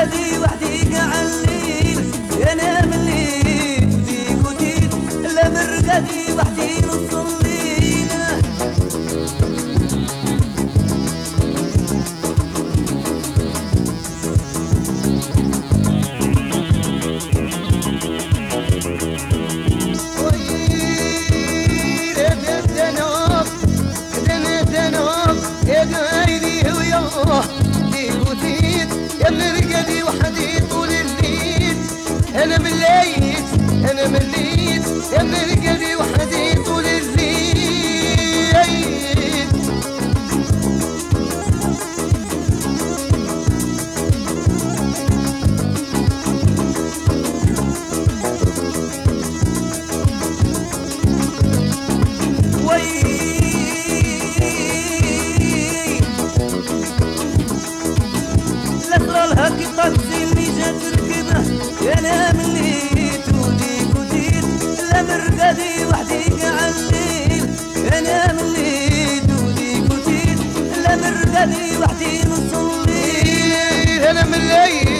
مرقدي وحدي قاع الليل أنا مليت وديك وديك لا مرقدي وحدي نص مليت مرقدي وحدي قاع الليل أنا مليت وديك وديك لا مرقدي وحدي مليت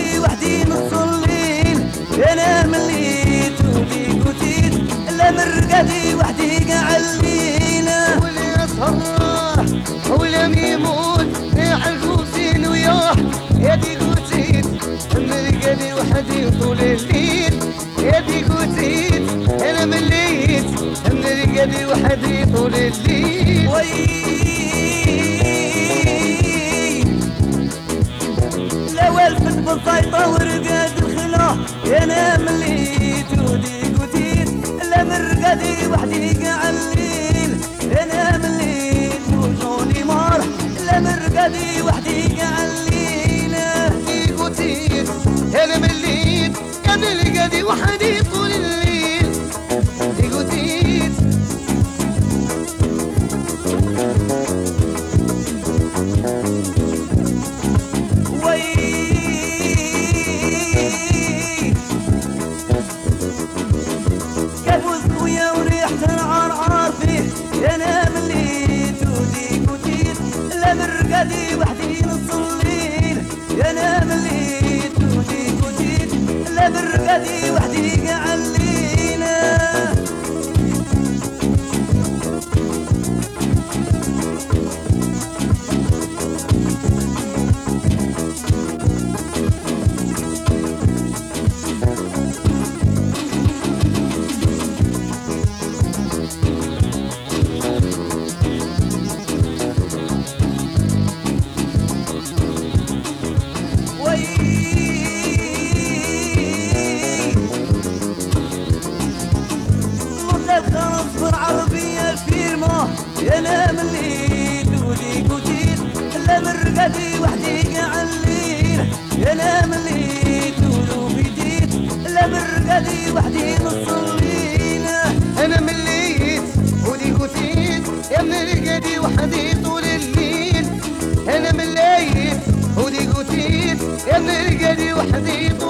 مرقدي وحدي نص أنا مليت وديك وديك لا مرقدي وحدي قاع الليل واللي صرح ولم يموت. على الكوسين وياه. يا دي قوتيت. مرقدي وحدي طول الليل. يا دي قوتيت. أنا مليت مرقدي وحدي طول الليل. وي لا والفت بالزيطة ورقاد الخلا. أنا مليت وديك وديك لا مرقدي وحدي قاع يا من ولي وحدي طول الليل لا أنا مليت ولي قتيل يا من وحدي طول الليل. أنا مليت ولي قدير يا من وحدي طول